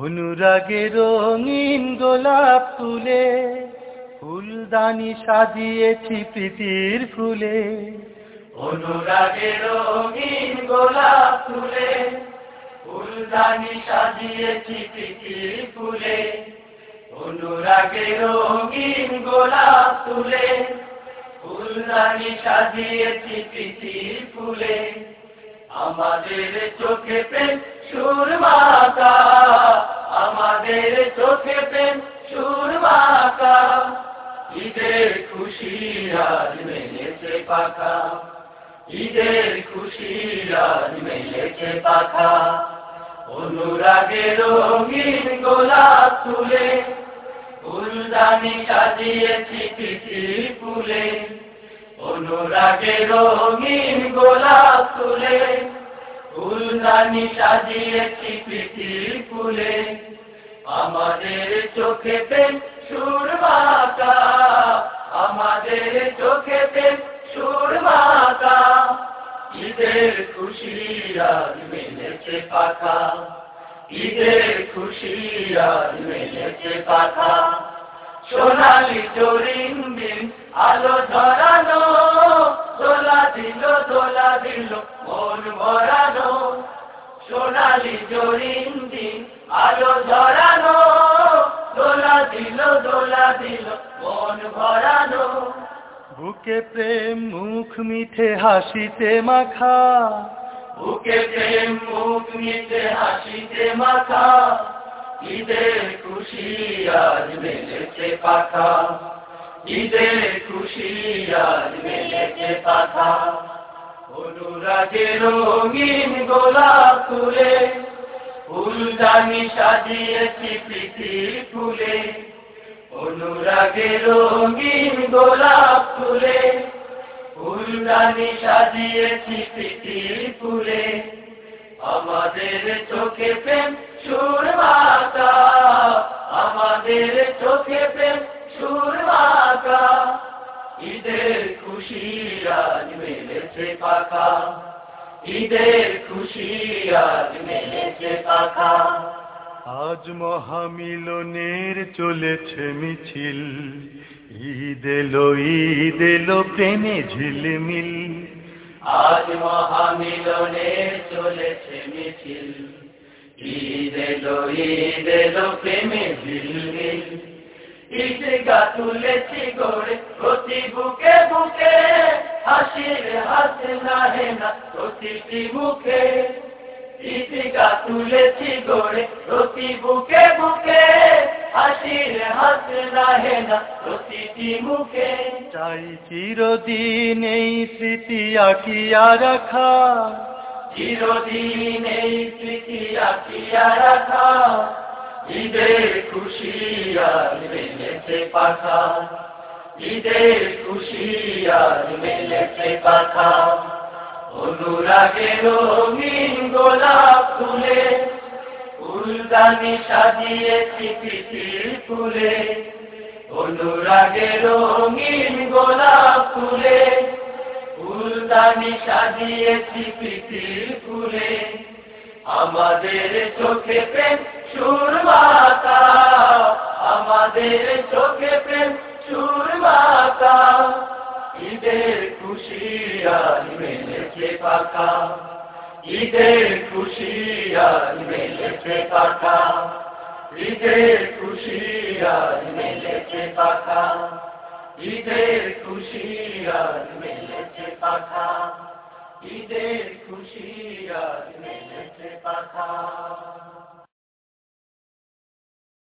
অনুরাগে রঙিন গোলাপ তুলে, ফুলদানি সাজিয়েছি প্রীতির ফুলে। অনুরাগে রঙিন গোলাপ তুলে, ফুলদানি সাজিয়েছি প্রীতির ফুলে। অনুরাগে রঙিন গোলাপ তুলে, ফুলদানি সাজিয়েছি প্রীতির ফুলে। আমাদের চোখে প্রেম সুরমাকা আমাদের চোখে প্রেম সুরমাকা ঈদের খুশি রাজ মেলেছে পাখা। ঈদের খুশি রাজ মেলেছে পাখা। অনুরাগে রঙিন গোলাপ তুলে ফুলদানি সাজিয়েছি পিঠি ফুলে। অনুরাগে রঙিন গোলাপ তুলে ফুলদানি সাজিয়েছি পিঠি ফুলে। আমাদের চোখে পেন সুরমাকা আমাদের চোখে পেন সুরমাকা ঈদের খুশি আজ মেলেছে পাখা, ঈদের খুশি আজ মেলেছে পাখা। সোনালি চরিন দিন আলো ধরানো দোলা দিল দোলা দিল, মন ভরানো সোনালি আলো ধরানো দোলা দিল দোলা দিল মন ভরানো বুকে প্রেম মুখ মিঠে হাসিতে মাখা। বুকে প্রেম মুখ মিঠে হাসিতে মাখা। ঈদের খুশি আজ মেলেছে পাখা। ঈদের খুশি আজ মেলেছে পাখা। অনুরাগে রঙিন গোলাপ তুলে ফুলদানি সাজিয়েছি প্রীতি ফুলে। অনুরাগে রঙিন গোলাপ তুলে ফুলদানি সাজিয়েছি প্রীতি ফুলে। আমাদের চোখে প্রেম, সুরমাতা। আমাদের চোখে প্রেম, সুরমাতা। ঈদের মেলেছে পাখা ঈদের খুশি আজ মেলেছে পাখা। আজ মহামিলনের চলেছে মিছিল ঈদ এলো ঈদ এলো প্রেমে ঝিলমিল। আজ মহামিলনের চলেছে মিছিল ঈদ এলো ঈদ এলো প্রেমে ঝিলমিল। ঈদ গা তুলেছি গড়ে প্রতি বুকে বুকে হাসির হাস না হে না প্রতিটি মুখে গা তুলেছি গড়ে প্রতি বুকে বুকে। হাসির হাস না প্রতিটি মুখে চাই চিরদিন এই স্মৃতি আঁকিয়া রাখা। চিরদিন এই স্মৃতি আঁকিয়া রাখা। ঈদের খুশি আজ মেলেছে পাখা। ঈদের খুশি আজ মেলেছে পাখা অনুরাগে রঙিন গোলাপ ফুলে, ফুলদানি সাজিয়েছি পিঠির ফুলে। অনুরাগে রঙিন গোলাপ ফুলে, ফুলদানি ফুলে। আমাদের চোখে প্রেম সুরমাতা, আমাদের চোখে প্রেম ঈদের খুশি আজ মেলেছে পাখা ঈদের খুশি আজ মেলেছে পাখা ঈদের খুশি আজ মেলেছে পাখা ঈদের খুশি আজ মেলেছে পাখা ঈদের খুশি আজ মেলেছে পাখা